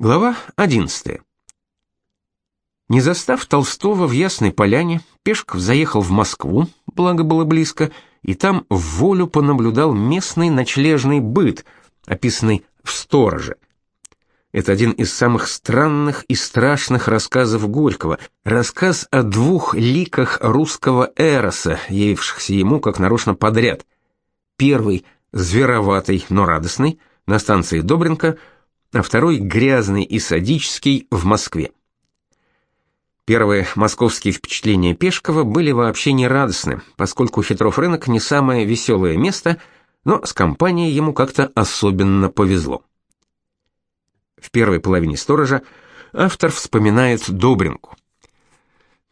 Глава 11. Не застав Толстого в Ясной Поляне, Пешков заехал в Москву, благо было близко, и там в волю понаблюдал местный ночлежный быт, описанный в «Стороже». Это один из самых странных и страшных рассказов Горького, рассказ о двух ликах русского эроса, явившихся ему как нарочно подряд. Первый – звероватый, но радостный, на станции Добренко – а второй грязный и садический в Москве. Первые московские впечатления Пешкова были вообще не радостны, поскольку Хитров рынок не самое веселое место, но с компанией ему как-то особенно повезло. В первой половине сторожа автор вспоминает Добринку.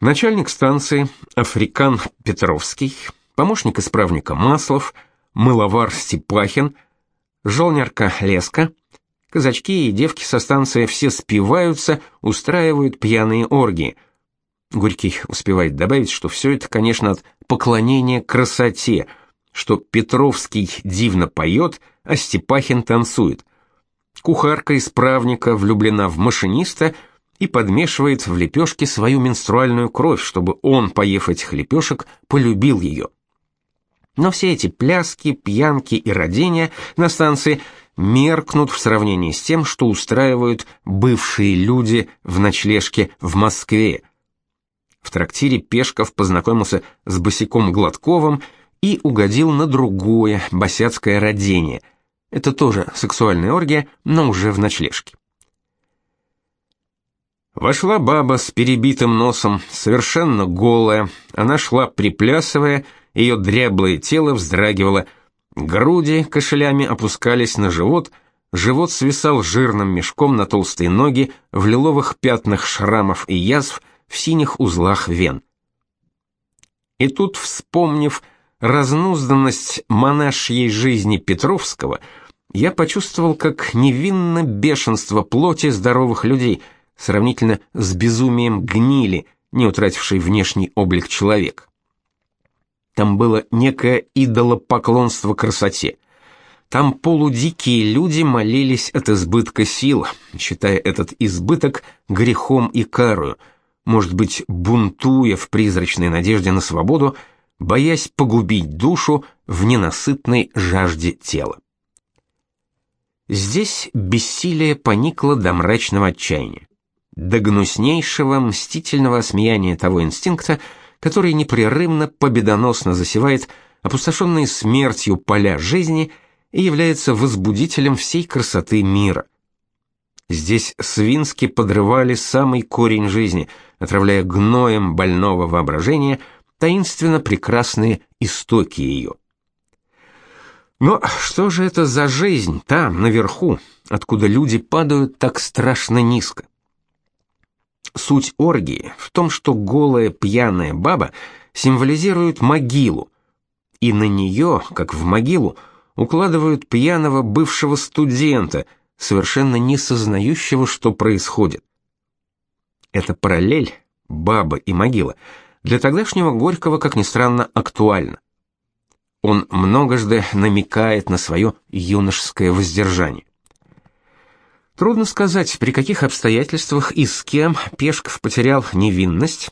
Начальник станции Африкан Петровский, помощник исправника Маслов, мыловар Степахин, жолнерка Леска – Казачки и девки со станции все спиваются, устраивают пьяные оргии. Горький успевает добавить, что все это, конечно, от поклонения красоте, что Петровский дивно поет, а Степахин танцует. Кухарка исправника влюблена в машиниста и подмешивает в лепешки свою менструальную кровь, чтобы он, поев этих лепешек, полюбил ее. Но все эти пляски, пьянки и родения на станции меркнут в сравнении с тем, что устраивают бывшие люди в ночлежке в Москве. В трактире Пешков познакомился с босиком Гладковым и угодил на другое босяцкое родение. Это тоже сексуальная оргия, но уже в ночлежке. Вошла баба с перебитым носом, совершенно голая. Она шла приплясывая, ее дряблое тело вздрагивало – Груди кошелями опускались на живот, живот свисал жирным мешком на толстые ноги в лиловых пятнах шрамов и язв, в синих узлах вен. И тут, вспомнив разнузданность монашьей жизни Петровского, я почувствовал, как невинно бешенство плоти здоровых людей сравнительно с безумием гнили, не утратившей внешний облик человека. Там было некое идолопоклонство красоте. Там полудикие люди молились от избытка сил, считая этот избыток грехом и карою, может быть, бунтуя в призрачной надежде на свободу, боясь погубить душу в ненасытной жажде тела. Здесь бессилие поникло до мрачного отчаяния, до гнуснейшего мстительного осмеяния того инстинкта, который непрерывно победоносно засевает опустошенные смертью поля жизни и является возбудителем всей красоты мира. Здесь свински подрывали самый корень жизни, отравляя гноем больного воображения таинственно прекрасные истоки ее. Но что же это за жизнь там, наверху, откуда люди падают так страшно низко? Суть оргии в том, что голая пьяная баба символизирует могилу, и на нее, как в могилу, укладывают пьяного бывшего студента, совершенно не сознающего, что происходит. Эта параллель, баба и могила, для тогдашнего Горького, как ни странно, актуальна. Он многожды намекает на свое юношеское воздержание. Трудно сказать, при каких обстоятельствах и с кем Пешков потерял невинность.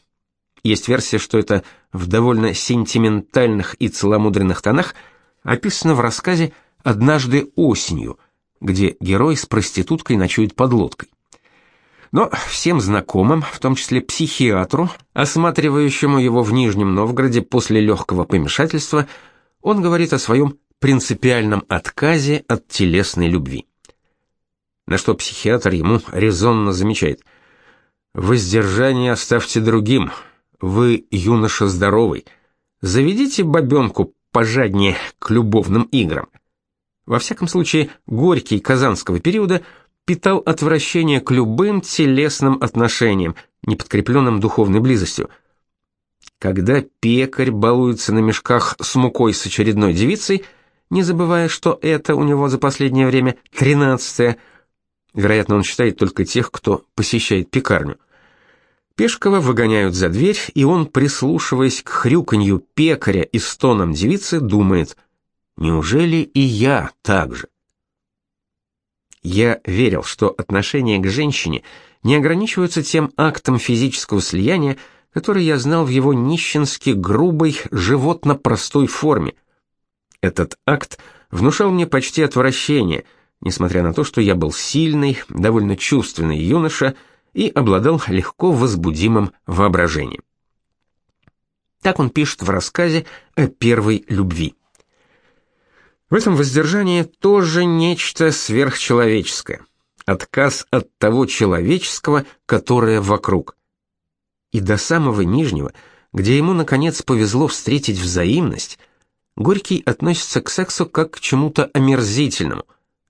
Есть версия, что это в довольно сентиментальных и целомудренных тонах описано в рассказе «Однажды осенью», где герой с проституткой ночует под лодкой. Но всем знакомым, в том числе психиатру, осматривающему его в Нижнем Новгороде после легкого помешательства, он говорит о своем принципиальном отказе от телесной любви на что психиатр ему резонно замечает. «Воздержание оставьте другим. Вы юноша здоровый. Заведите бабенку пожаднее к любовным играм». Во всяком случае, Горький казанского периода питал отвращение к любым телесным отношениям, не подкрепленным духовной близостью. Когда пекарь балуется на мешках с мукой с очередной девицей, не забывая, что это у него за последнее время тринадцатое – Вероятно, он считает только тех, кто посещает пекарню. Пешкова выгоняют за дверь, и он, прислушиваясь к хрюканью пекаря и стонам девицы, думает: неужели и я так же? Я верил, что отношения к женщине не ограничиваются тем актом физического слияния, который я знал в его нищенски грубой, животно-простой форме. Этот акт внушал мне почти отвращение, несмотря на то, что я был сильный, довольно чувственный юноша и обладал легко возбудимым воображением. Так он пишет в рассказе о первой любви. В этом воздержании тоже нечто сверхчеловеческое. Отказ от того человеческого, которое вокруг. И до самого нижнего, где ему наконец повезло встретить взаимность, Горький относится к сексу как к чему-то омерзительному,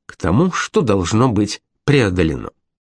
к тому, что должно быть преодолено.